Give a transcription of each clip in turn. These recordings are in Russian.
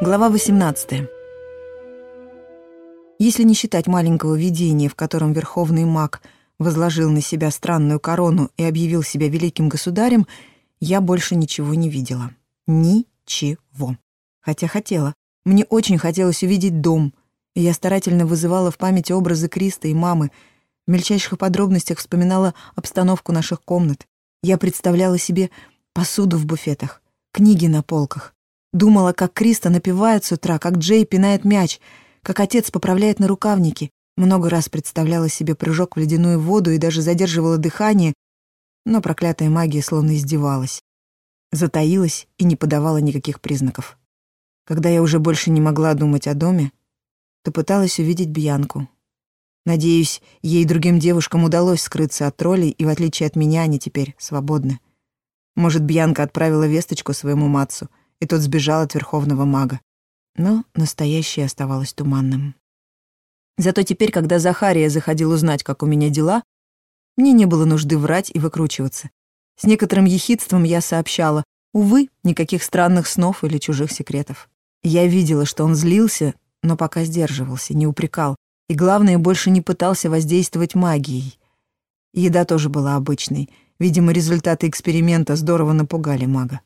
Глава 18. Если не считать маленького видения, в котором верховный маг возложил на себя странную корону и объявил себя великим государем, я больше ничего не видела. Ничего. Хотя хотела. Мне очень хотелось увидеть дом, и я старательно вызывала в памяти образы Криста и мамы, в мельчайших подробностях вспоминала обстановку наших комнат. Я представляла себе посуду в буфетах, книги на полках. Думала, как Криста напевает с утра, как Джей пинает мяч, как отец поправляет на рукавнике. Много раз представляла себе прыжок в ледяную воду и даже задерживала дыхание, но проклятая магия словно издевалась. Затаилась и не подавала никаких признаков. Когда я уже больше не могла думать о доме, то пыталась увидеть Бьянку. Надеюсь, ей и другим девушкам удалось скрыться от троллей, и в отличие от меня они теперь свободны. Может, Бьянка отправила весточку своему Мацу, и тот сбежал от верховного мага. Но настоящее оставалось туманным. Зато теперь, когда Захария заходил узнать, как у меня дела, мне не было нужды врать и выкручиваться. С некоторым ехидством я сообщала, увы, никаких странных снов или чужих секретов. Я видела, что он злился, но пока сдерживался, не упрекал, и, главное, больше не пытался воздействовать магией. Еда тоже была обычной. Видимо, результаты эксперимента здорово напугали мага.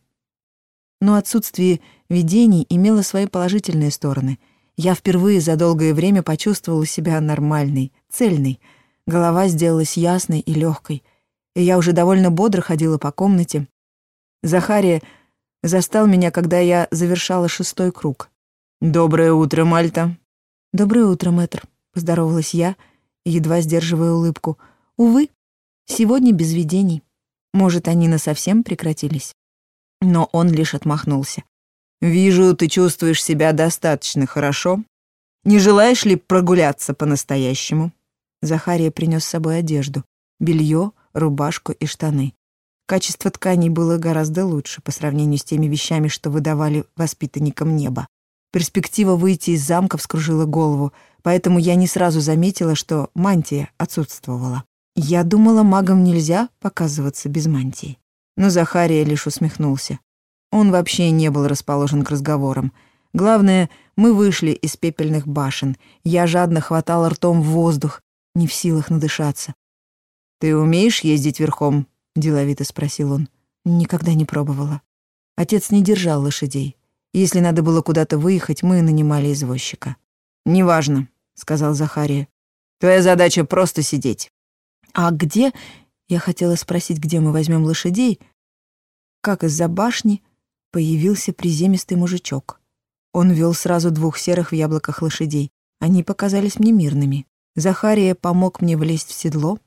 Но отсутствие видений имело свои положительные стороны. Я впервые за долгое время почувствовала себя нормальной, цельной. Голова сделалась ясной и легкой, и я уже довольно бодро ходила по комнате. Захария застал меня, когда я завершала шестой круг. «Доброе утро, Мальта». «Доброе утро, мэтр», — поздоровалась я, едва сдерживая улыбку. «Увы, сегодня без видений. Может, они насовсем прекратились?» Но он лишь отмахнулся. «Вижу, ты чувствуешь себя достаточно хорошо. Не желаешь ли прогуляться по-настоящему?» Захария принес с собой одежду, белье, рубашку и штаны. Качество тканей было гораздо лучше по сравнению с теми вещами, что выдавали воспитанникам неба. Перспектива выйти из замка вскружила голову, поэтому я не сразу заметила, что мантия отсутствовала. Я думала, магам нельзя показываться без мантии. Но Захария лишь усмехнулся. Он вообще не был расположен к разговорам. Главное, мы вышли из пепельных башен. Я жадно хватала ртом в воздух, не в силах надышаться. «Ты умеешь ездить верхом?» — деловито спросил он. Никогда не пробовала. Отец не держал лошадей. Если надо было куда-то выехать, мы нанимали извозчика. «Неважно», — сказал Захария. «Твоя задача просто сидеть». «А где...» Я хотела спросить, где мы возьмем лошадей, как из-за башни появился приземистый мужичок. Он вел сразу двух серых в яблоках лошадей. Они показались мне мирными. Захария помог мне влезть в седло.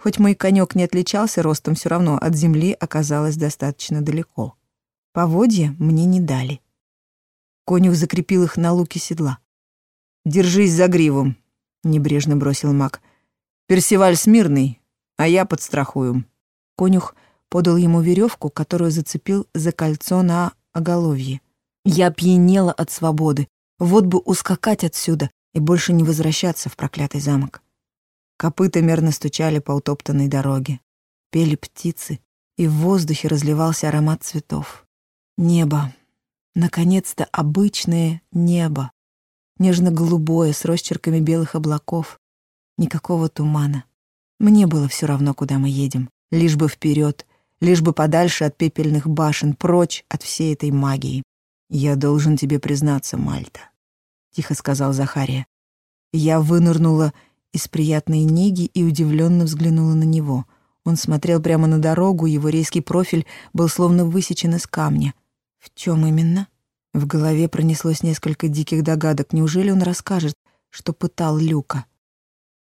Хоть мой конек не отличался ростом, все равно от земли оказалось достаточно далеко. Поводья мне не дали. Конюх закрепил их на луке седла. «Держись за гриву», — небрежно бросил маг. «Персиваль смирный, а я подстрахую». Конюх подал ему веревку, которую зацепил за кольцо на оголовье. Я пьянела от свободы. Вот бы ускакать отсюда и больше не возвращаться в проклятый замок. Копыта мерно стучали по утоптанной дороге. Пели птицы, и в воздухе разливался аромат цветов. Небо, Наконец-то обычное небо. Нежно-голубое, с росчерками белых облаков. Никакого тумана. Мне было все равно, куда мы едем. Лишь бы вперед, лишь бы подальше от пепельных башен, прочь от всей этой магии. «Я должен тебе признаться, Мальта», — тихо сказал Захария. Я вынырнула из приятной неги и удивленно взглянула на него. Он смотрел прямо на дорогу, его резкий профиль был словно высечен из камня. В чем именно? В голове пронеслось несколько диких догадок. Неужели он расскажет, что пытал Люка?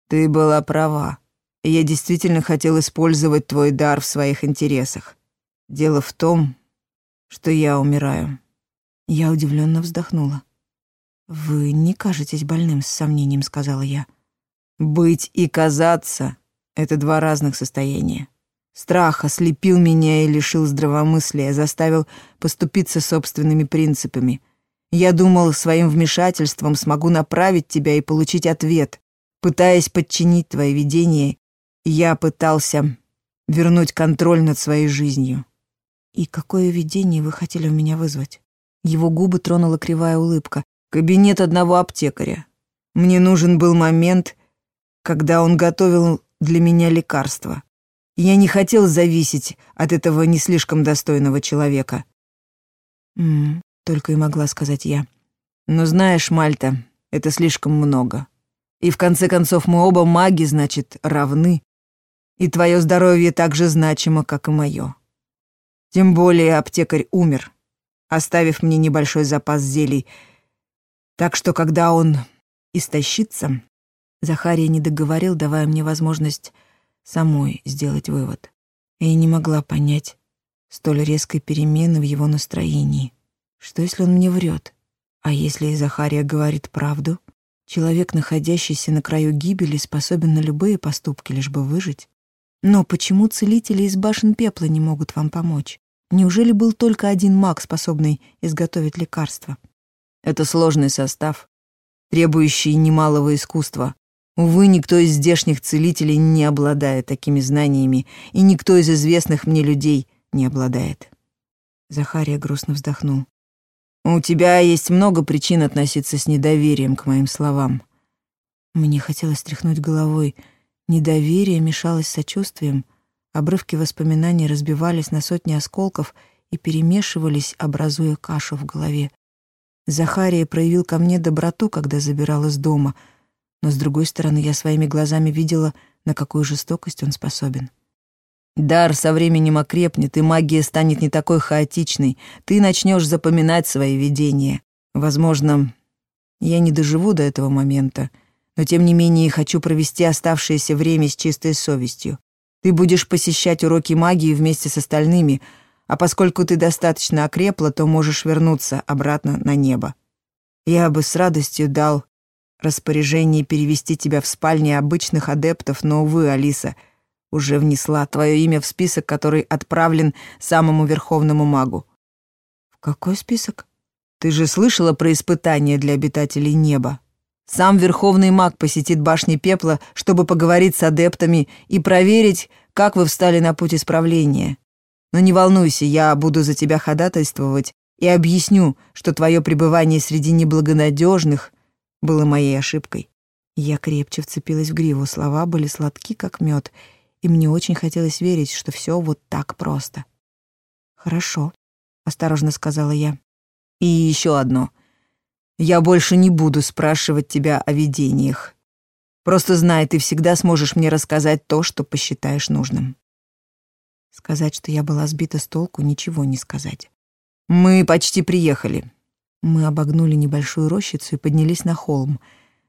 Ты была права. Я действительно хотел использовать твой дар в своих интересах. Дело в том, что я умираю. Я удивленно вздохнула. Вы не кажетесь больным, с сомнением сказала я. Быть и казаться — это два разных состояния. Страх ослепил меня и лишил здравомыслия, заставил поступиться собственными принципами. Я думал, своим вмешательством смогу направить тебя и получить ответ. Пытаясь подчинить твои видения, я пытался вернуть контроль над своей жизнью. И какое видение вы хотели у меня вызвать? Его губы тронула кривая улыбка. «Кабинет одного аптекаря. Мне нужен был момент, когда он готовил для меня лекарство. Я не хотел зависеть от этого не слишком достойного человека». «М -м, только и могла сказать я. «Но знаешь, Мальта, это слишком много. И в конце концов мы оба маги, значит, равны. И твое здоровье так же значимо, как и мое. Тем более аптекарь умер, оставив мне небольшой запас зелий. Так что, когда он истощится... Захария не договорил, давая мне возможность самой сделать вывод. И я не могла понять столь резкой перемены в его настроении. Что, если он мне врет? А если и Захария говорит правду? Человек, находящийся на краю гибели, способен на любые поступки, лишь бы выжить. Но почему целители из башен пепла не могут вам помочь? Неужели был только один маг, способный изготовить лекарство? Это сложный состав, требующий немалого искусства. Увы, никто из здешних целителей не обладает такими знаниями, и никто из известных мне людей не обладает. Захария грустно вздохнул. У тебя есть много причин относиться с недоверием к моим словам. Мне хотелось стряхнуть головой. Недоверие мешалось с сочувствием. Обрывки воспоминаний разбивались на сотни осколков и перемешивались, образуя кашу в голове. Захария проявил ко мне доброту, когда забирал из дома, но, с другой стороны, я своими глазами видела, на какую жестокость он способен. Дар со временем окрепнет, и магия станет не такой хаотичной. Ты начнешь запоминать свои видения. Возможно, я не доживу до этого момента, но тем не менее хочу провести оставшееся время с чистой совестью. Ты будешь посещать уроки магии вместе с остальными, а поскольку ты достаточно окрепла, то можешь вернуться обратно на небо. Я бы с радостью дал распоряжение перевести тебя в спальни обычных адептов, но, увы, Алиса — уже внесла твое имя в список, который отправлен самому верховному магу. В какой список? Ты же слышала про испытания для обитателей неба? Сам верховный маг посетит башни пепла, чтобы поговорить с адептами и проверить, как вы встали на путь исправления. Но не волнуйся, я буду за тебя ходатайствовать и объясню, что твое пребывание среди неблагонадежных было моей ошибкой. Я крепче вцепилась в гриву, слова были сладки, как мед, и мне очень хотелось верить, что все вот так просто. «Хорошо», — осторожно сказала я. «И еще одно. Я больше не буду спрашивать тебя о видениях. Просто знай, ты всегда сможешь мне рассказать то, что посчитаешь нужным». Сказать, что я была сбита с толку, ничего не сказать. «Мы почти приехали». Мы обогнули небольшую рощицу и поднялись на холм.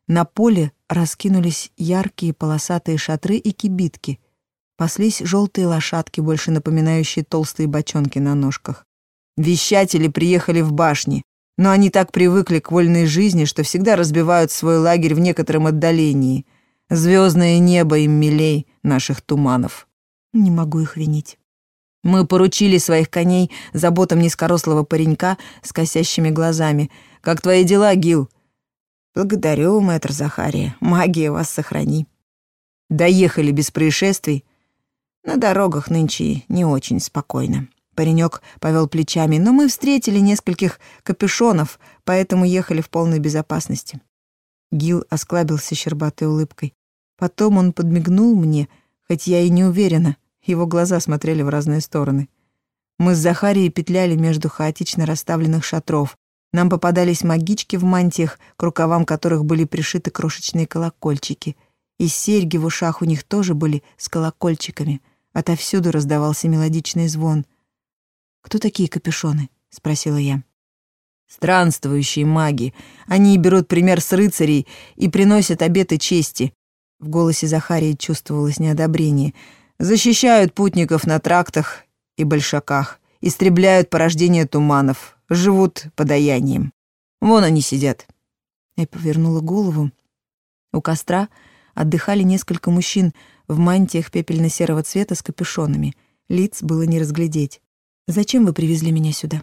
На поле раскинулись яркие полосатые шатры и кибитки — паслись желтые лошадки, больше напоминающие толстые бочонки на ножках. Вещатели приехали в башни, но они так привыкли к вольной жизни, что всегда разбивают свой лагерь в некотором отдалении. Звездное небо им милей наших туманов. Не могу их винить. Мы поручили своих коней заботам низкорослого паренька с косящими глазами. «Как твои дела, Гил?» «Благодарю, мэтр Захария. Магия вас сохрани». Доехали без происшествий, на дорогах нынче не очень спокойно. Паренек повел плечами, но мы встретили нескольких капюшонов, поэтому ехали в полной безопасности. Гил осклабился щербатой улыбкой. Потом он подмигнул мне, хоть я и не уверена, его глаза смотрели в разные стороны. Мы с Захарией петляли между хаотично расставленных шатров. Нам попадались магички в мантиях, к рукавам которых были пришиты крошечные колокольчики. И серьги в ушах у них тоже были с колокольчиками — Отовсюду раздавался мелодичный звон. «Кто такие капюшоны?» — спросила я. «Странствующие маги. Они берут пример с рыцарей и приносят обеты чести». В голосе Захарии чувствовалось неодобрение. «Защищают путников на трактах и большаках, истребляют порождение туманов, живут подаянием. Вон они сидят». Я повернула голову. У костра отдыхали несколько мужчин — в мантиях пепельно-серого цвета с капюшонами. Лиц было не разглядеть. «Зачем вы привезли меня сюда?»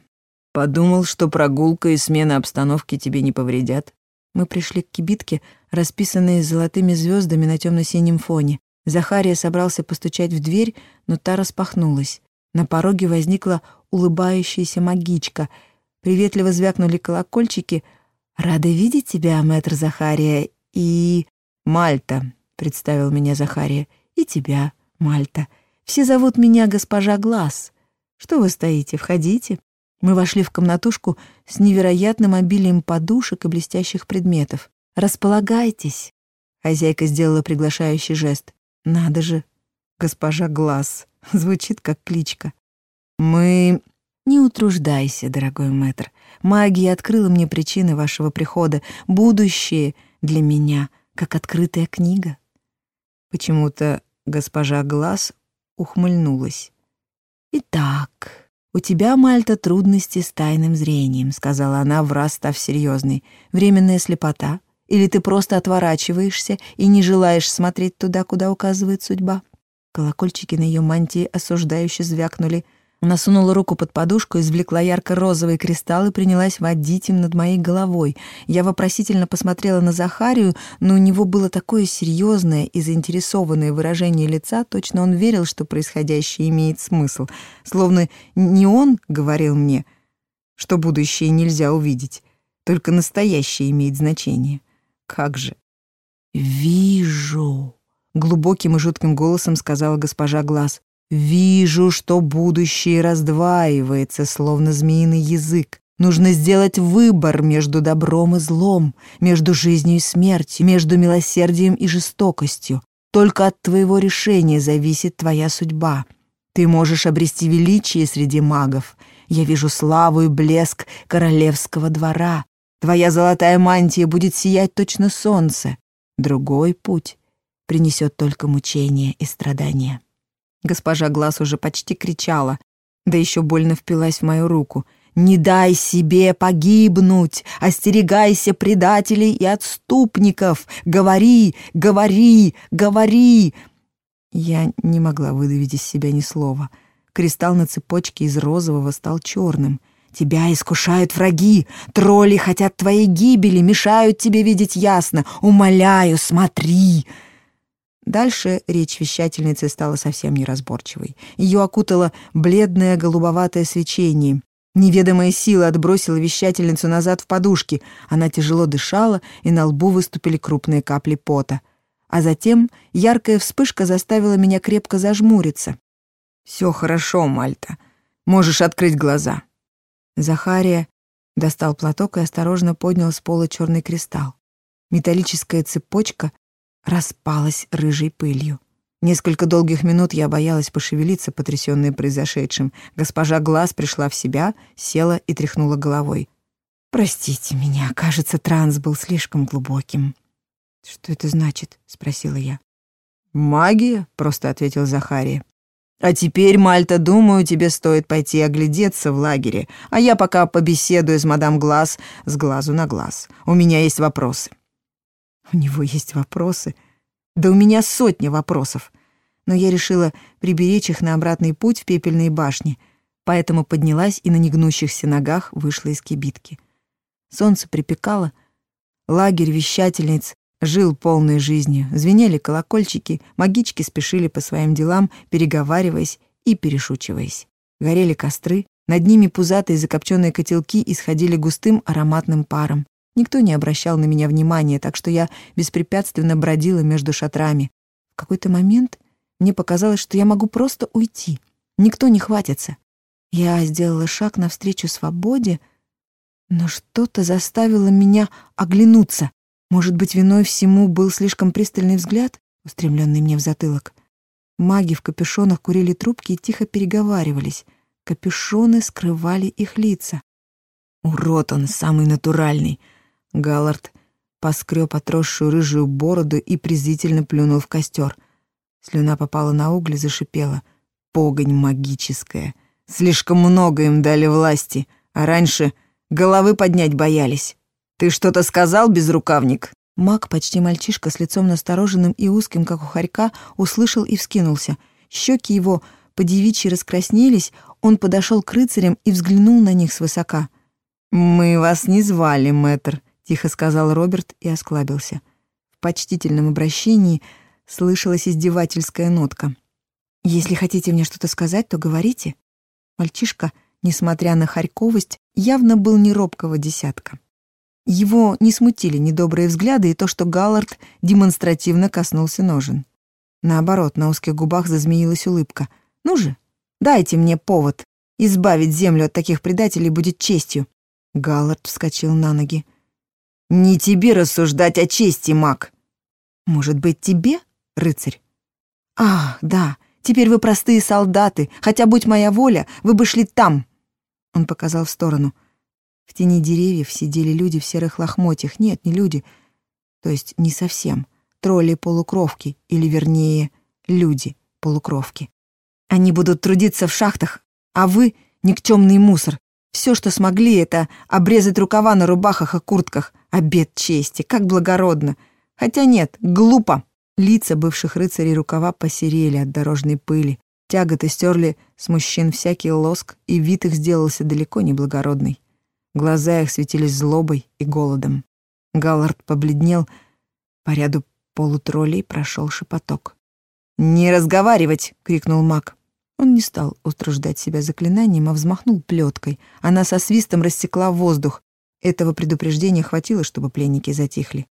«Подумал, что прогулка и смена обстановки тебе не повредят». Мы пришли к кибитке, расписанной золотыми звездами на темно-синем фоне. Захария собрался постучать в дверь, но та распахнулась. На пороге возникла улыбающаяся магичка. Приветливо звякнули колокольчики. «Рада видеть тебя, мэтр Захария, и...» «Мальта», — представил меня Захария. «И тебя, Мальта. Все зовут меня госпожа Глаз. Что вы стоите? Входите». Мы вошли в комнатушку с невероятным обилием подушек и блестящих предметов. «Располагайтесь», — хозяйка сделала приглашающий жест. «Надо же, госпожа Глаз, звучит как кличка». «Мы...» «Не утруждайся, дорогой мэтр. Магия открыла мне причины вашего прихода. Будущее для меня, как открытая книга». Почему-то госпожа Глаз ухмыльнулась. «Итак, у тебя, Мальта, трудности с тайным зрением», — сказала она, враз став серьезной. «Временная слепота? Или ты просто отворачиваешься и не желаешь смотреть туда, куда указывает судьба?» Колокольчики на ее мантии осуждающе звякнули — она сунула руку под подушку, извлекла ярко-розовый кристалл и принялась водить им над моей головой. Я вопросительно посмотрела на Захарию, но у него было такое серьезное и заинтересованное выражение лица, точно он верил, что происходящее имеет смысл. Словно не он говорил мне, что будущее нельзя увидеть, только настоящее имеет значение. Как же? «Вижу», — глубоким и жутким голосом сказала госпожа Глаз. Вижу, что будущее раздваивается, словно змеиный язык. Нужно сделать выбор между добром и злом, между жизнью и смертью, между милосердием и жестокостью. Только от твоего решения зависит твоя судьба. Ты можешь обрести величие среди магов. Я вижу славу и блеск королевского двора. Твоя золотая мантия будет сиять точно солнце. Другой путь принесет только мучения и страдания. Госпожа Глаз уже почти кричала, да еще больно впилась в мою руку. «Не дай себе погибнуть! Остерегайся предателей и отступников! Говори, говори, говори!» Я не могла выдавить из себя ни слова. Кристалл на цепочке из розового стал черным. «Тебя искушают враги! Тролли хотят твоей гибели, мешают тебе видеть ясно! Умоляю, смотри!» Дальше речь вещательницы стала совсем неразборчивой. Ее окутало бледное голубоватое свечение. Неведомая сила отбросила вещательницу назад в подушки. Она тяжело дышала, и на лбу выступили крупные капли пота. А затем яркая вспышка заставила меня крепко зажмуриться. «Все хорошо, Мальта. Можешь открыть глаза». Захария достал платок и осторожно поднял с пола черный кристалл. Металлическая цепочка распалась рыжей пылью. Несколько долгих минут я боялась пошевелиться, потрясённая произошедшим. Госпожа Глаз пришла в себя, села и тряхнула головой. «Простите меня, кажется, транс был слишком глубоким». «Что это значит?» — спросила я. «Магия», — просто ответил Захария. «А теперь, Мальта, думаю, тебе стоит пойти оглядеться в лагере, а я пока побеседую с мадам Глаз с глазу на глаз. У меня есть вопросы». У него есть вопросы. Да у меня сотня вопросов. Но я решила приберечь их на обратный путь в пепельные башни, поэтому поднялась и на негнущихся ногах вышла из кибитки. Солнце припекало, лагерь вещательниц жил полной жизнью. Звенели колокольчики, магички спешили по своим делам, переговариваясь и перешучиваясь. Горели костры, над ними пузатые закопченные котелки исходили густым ароматным паром. Никто не обращал на меня внимания, так что я беспрепятственно бродила между шатрами. В какой-то момент мне показалось, что я могу просто уйти. Никто не хватится. Я сделала шаг навстречу свободе, но что-то заставило меня оглянуться. Может быть, виной всему был слишком пристальный взгляд, устремленный мне в затылок. Маги в капюшонах курили трубки и тихо переговаривались. Капюшоны скрывали их лица. Урод он, самый натуральный. Галлард поскреб отросшую рыжую бороду и презрительно плюнул в костер. Слюна попала на угли, зашипела. Погонь магическая. Слишком много им дали власти, а раньше головы поднять боялись. Ты что-то сказал, безрукавник? Маг, почти мальчишка, с лицом настороженным и узким, как у хорька, услышал и вскинулся. Щеки его по девичьи раскраснелись, он подошел к рыцарям и взглянул на них свысока. «Мы вас не звали, мэтр», тихо сказал Роберт и осклабился. В почтительном обращении слышалась издевательская нотка. «Если хотите мне что-то сказать, то говорите». Мальчишка несмотря на харьковость, явно был не робкого десятка. Его не смутили недобрые взгляды и то, что Галлард демонстративно коснулся ножен. Наоборот, на узких губах зазмеилась улыбка. «Ну же, дайте мне повод. Избавить землю от таких предателей будет честью». Галлард вскочил на ноги. «Не тебе рассуждать о чести, маг!» «Может быть, тебе, рыцарь?» «Ах, да, теперь вы простые солдаты, хотя, будь моя воля, вы бы шли там!» Он показал в сторону. В тени деревьев сидели люди в серых лохмотьях. Нет, не люди, то есть не совсем. Тролли-полукровки, или вернее, люди-полукровки. Они будут трудиться в шахтах, а вы — никчемный мусор. Все, что смогли, это обрезать рукава на рубахах и куртках. Обед чести, как благородно. Хотя нет, глупо. Лица бывших рыцарей рукава посерели от дорожной пыли. Тяготы стерли с мужчин всякий лоск, и вид их сделался далеко не благородный. Глаза их светились злобой и голодом. Галлард побледнел. По ряду полутроллей прошел шепоток. «Не разговаривать!» — крикнул маг. Он не стал утруждать себя заклинанием, а взмахнул плеткой. Она со свистом рассекла воздух. Этого предупреждения хватило, чтобы пленники затихли.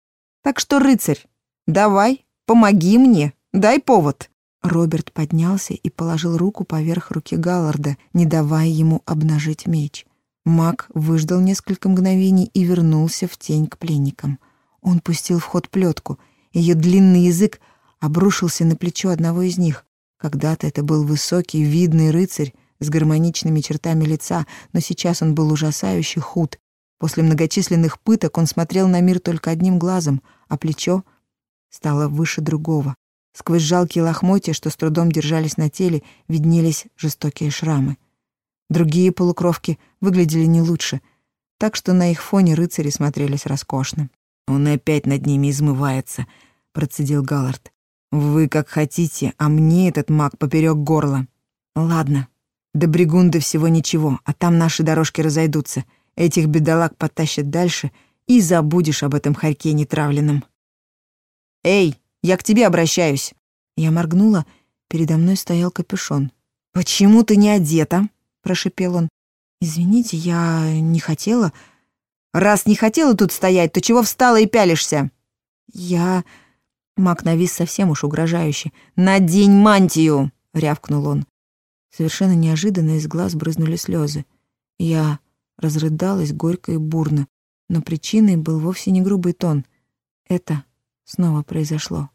«Так что, рыцарь, давай, Помоги мне, дай повод». Роберт поднялся и положил руку поверх руки Галларда, не давая ему обнажить меч. Маг выждал несколько мгновений и вернулся в тень к пленникам. Он пустил в ход плетку. Ее длинный язык обрушился на плечо одного из них. Когда-то это был высокий, видный рыцарь с гармоничными чертами лица, но сейчас он был ужасающе худ. После многочисленных пыток он смотрел на мир только одним глазом, а плечо — стало выше другого. Сквозь жалкие лохмотья, что с трудом держались на теле, виднелись жестокие шрамы. Другие полукровки выглядели не лучше, так что на их фоне рыцари смотрелись роскошно. «Он опять над ними измывается», — процедил Галлард. «Вы как хотите, а мне этот маг поперек горла». «Ладно, до Бригунды всего ничего, а там наши дорожки разойдутся. Этих бедолаг потащат дальше, и забудешь об этом хорьке нетравленном». «Эй, я к тебе обращаюсь!» Я моргнула, передо мной стоял капюшон. «Почему ты не одета?» — прошипел он. «Извините, я не хотела...» «Раз не хотела тут стоять, то чего встала и пялишься?» «Я...» Мак навис совсем уж угрожающе. «Надень мантию!» — рявкнул он. Совершенно неожиданно из глаз брызнули слезы. Я разрыдалась горько и бурно, но причиной был вовсе не грубый тон. Это Снова произошло.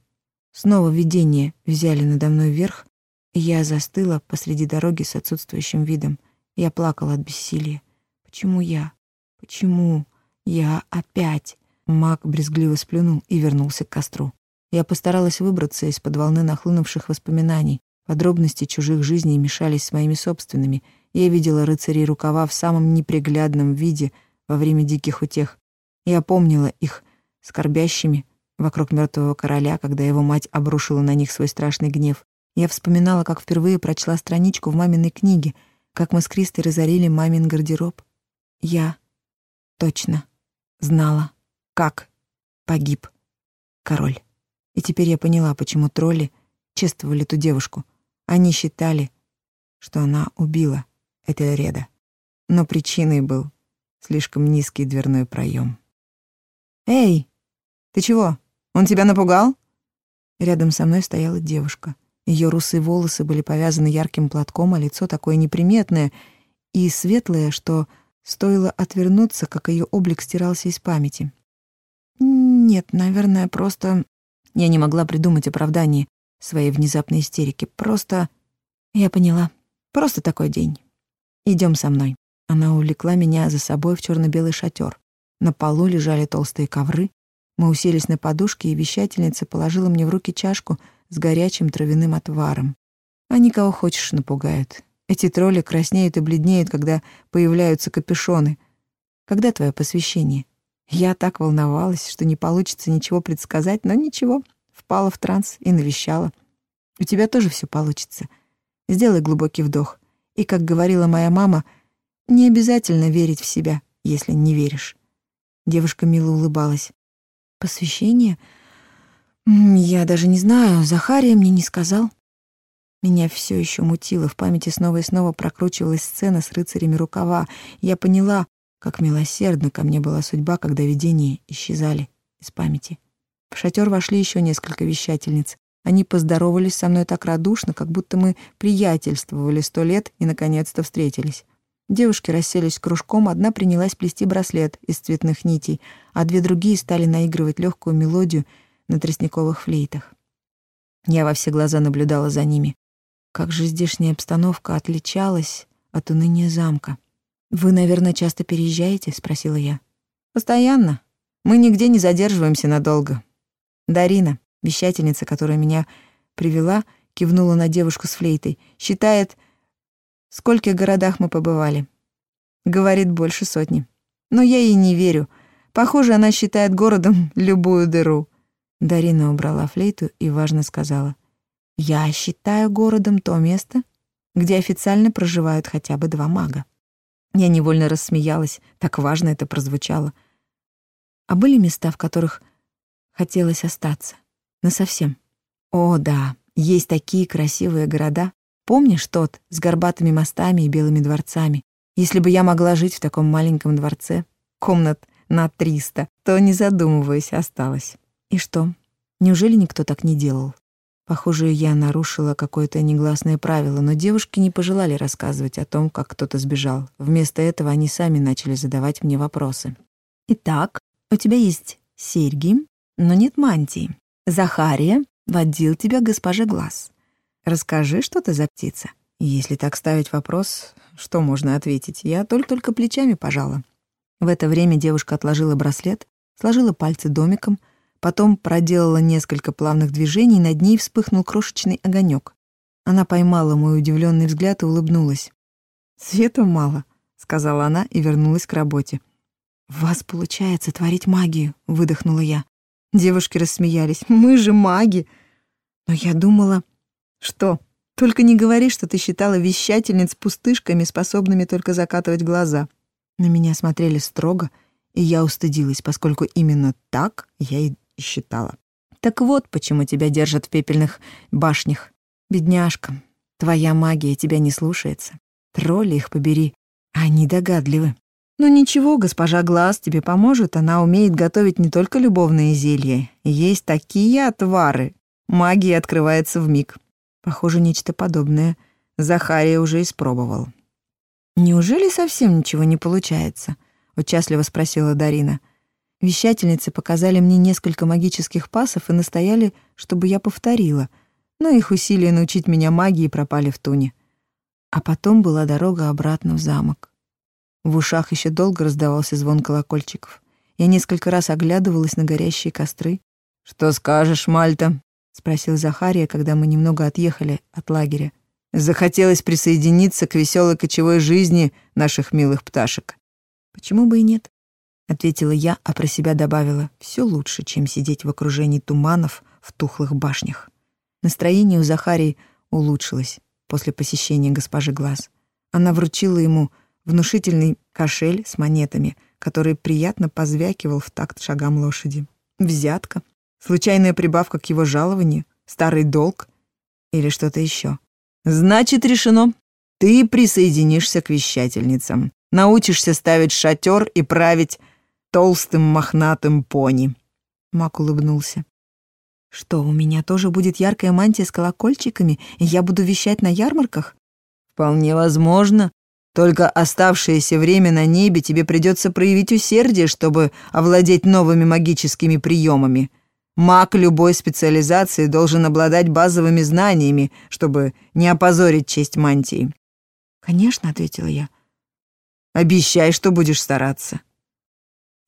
Снова видение взяли надо мной верх, и я застыла посреди дороги с отсутствующим видом. Я плакала от бессилия. Почему я? Почему? Я опять? Маг брезгливо сплюнул и вернулся к костру. Я постаралась выбраться из-под волны нахлынувших воспоминаний. Подробности чужих жизней мешались с моими собственными. Я видела рыцарей рукава в самом неприглядном виде во время диких утех. Я помнила их скорбящими, вокруг мертвого короля, когда его мать обрушила на них свой страшный гнев. Я вспоминала, как впервые прочла страничку в маминой книге, как мы с Кристой разорили мамин гардероб. Я точно знала, как погиб король. И теперь я поняла, почему тролли чествовали ту девушку. Они считали, что она убила Этельреда. Но причиной был слишком низкий дверной проем. «Эй, ты чего?» Он тебя напугал?» Рядом со мной стояла девушка. Ее русые волосы были повязаны ярким платком, а лицо такое неприметное и светлое, что стоило отвернуться, как ее облик стирался из памяти. «Нет, наверное, просто...» Я не могла придумать оправдание своей внезапной истерики. Просто... Я поняла. Просто такой день. Идем со мной. Она увлекла меня за собой в черно белый шатер. На полу лежали толстые ковры, мы уселись на подушке, и вещательница положила мне в руки чашку с горячим травяным отваром. Они кого хочешь напугают. Эти тролли краснеют и бледнеют, когда появляются капюшоны. Когда твое посвящение? Я так волновалась, что не получится ничего предсказать, но ничего, впала в транс и навещала. У тебя тоже все получится. Сделай глубокий вдох. И, как говорила моя мама, не обязательно верить в себя, если не веришь. Девушка мило улыбалась. Посвящение? Я даже не знаю, Захария мне не сказал. Меня все еще мутило, в памяти снова и снова прокручивалась сцена с рыцарями рукава. Я поняла, как милосердна ко мне была судьба, когда видения исчезали из памяти. В шатер вошли еще несколько вещательниц. Они поздоровались со мной так радушно, как будто мы приятельствовали сто лет и, наконец-то, встретились. Девушки расселись кружком, одна принялась плести браслет из цветных нитей, а две другие стали наигрывать легкую мелодию на тростниковых флейтах. Я во все глаза наблюдала за ними. Как же здешняя обстановка отличалась от уныния замка. «Вы, наверное, часто переезжаете?» — спросила я. «Постоянно. Мы нигде не задерживаемся надолго. Дарина, вещательница, которая меня привела, кивнула на девушку с флейтой, считает, в скольких городах мы побывали. Говорит, больше сотни. Но я ей не верю. Похоже, она считает городом любую дыру. Дарина убрала флейту и важно сказала. «Я считаю городом то место, где официально проживают хотя бы два мага». Я невольно рассмеялась, так важно это прозвучало. А были места, в которых хотелось остаться? Насовсем. О, да, есть такие красивые города. Помнишь тот, с горбатыми мостами и белыми дворцами? Если бы я могла жить в таком маленьком дворце, комнат на триста, то, не задумываясь, осталась. И что? Неужели никто так не делал? Похоже, я нарушила какое-то негласное правило, но девушки не пожелали рассказывать о том, как кто-то сбежал. Вместо этого они сами начали задавать мне вопросы. «Итак, у тебя есть серьги, но нет мантии. Захария водил тебя госпоже Глаз. Расскажи, что ты за птица?» Если так ставить вопрос, что можно ответить? Я только-только плечами пожала. В это время девушка отложила браслет, сложила пальцы домиком, потом проделала несколько плавных движений, над ней вспыхнул крошечный огонек. Она поймала мой удивленный взгляд и улыбнулась. «Света мало», — сказала она и вернулась к работе. «У вас получается творить магию», — выдохнула я. Девушки рассмеялись. «Мы же маги!» Но я думала... «Что? Только не говори, что ты считала вещательниц пустышками, способными только закатывать глаза». На меня смотрели строго, и я устыдилась, поскольку именно так я и считала. «Так вот, почему тебя держат в пепельных башнях. Бедняжка, твоя магия тебя не слушается. Тролли их побери, они догадливы. Ну ничего, госпожа Глаз тебе поможет, она умеет готовить не только любовные зелья. Есть такие отвары. Магия открывается в миг. Похоже, нечто подобное Захария уже испробовал. «Неужели совсем ничего не получается?» — участливо спросила Дарина. Вещательницы показали мне несколько магических пасов и настояли, чтобы я повторила, но их усилия научить меня магии пропали в туне. А потом была дорога обратно в замок. В ушах еще долго раздавался звон колокольчиков. Я несколько раз оглядывалась на горящие костры. «Что скажешь, Мальта?» — спросил Захария, когда мы немного отъехали от лагеря. «Захотелось присоединиться к веселой кочевой жизни наших милых пташек». «Почему бы и нет?» — ответила я, а про себя добавила. «Все лучше, чем сидеть в окружении туманов в тухлых башнях». Настроение у Захарии улучшилось после посещения госпожи Глаз. Она вручила ему внушительный кошель с монетами, который приятно позвякивал в такт шагам лошади. Взятка, случайная прибавка к его жалованию, старый долг или что-то еще. «Значит, решено. Ты присоединишься к вещательницам, научишься ставить шатер и править толстым мохнатым пони». Мак улыбнулся. «Что, у меня тоже будет яркая мантия с колокольчиками, и я буду вещать на ярмарках?» «Вполне возможно. Только оставшееся время на небе тебе придется проявить усердие, чтобы овладеть новыми магическими приемами. Маг любой специализации должен обладать базовыми знаниями, чтобы не опозорить честь мантии». «Конечно», — ответила я. «Обещай, что будешь стараться».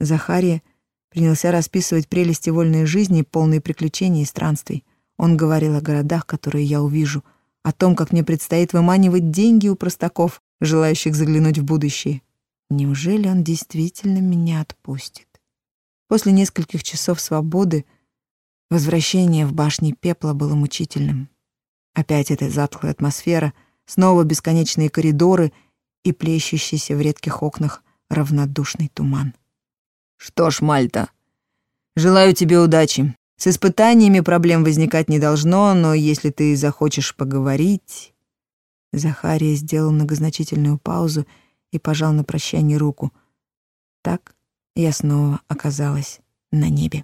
Захария принялся расписывать прелести вольной жизни, полные приключений и странствий. Он говорил о городах, которые я увижу, о том, как мне предстоит выманивать деньги у простаков, желающих заглянуть в будущее. Неужели он действительно меня отпустит? После нескольких часов свободы возвращение в башне пепла было мучительным. Опять эта затхлая атмосфера, снова бесконечные коридоры и плещущийся в редких окнах равнодушный туман. «Что ж, Мальта, желаю тебе удачи. С испытаниями проблем возникать не должно, но если ты захочешь поговорить...» Захария сделал многозначительную паузу и пожал на прощание руку. Так я снова оказалась на небе.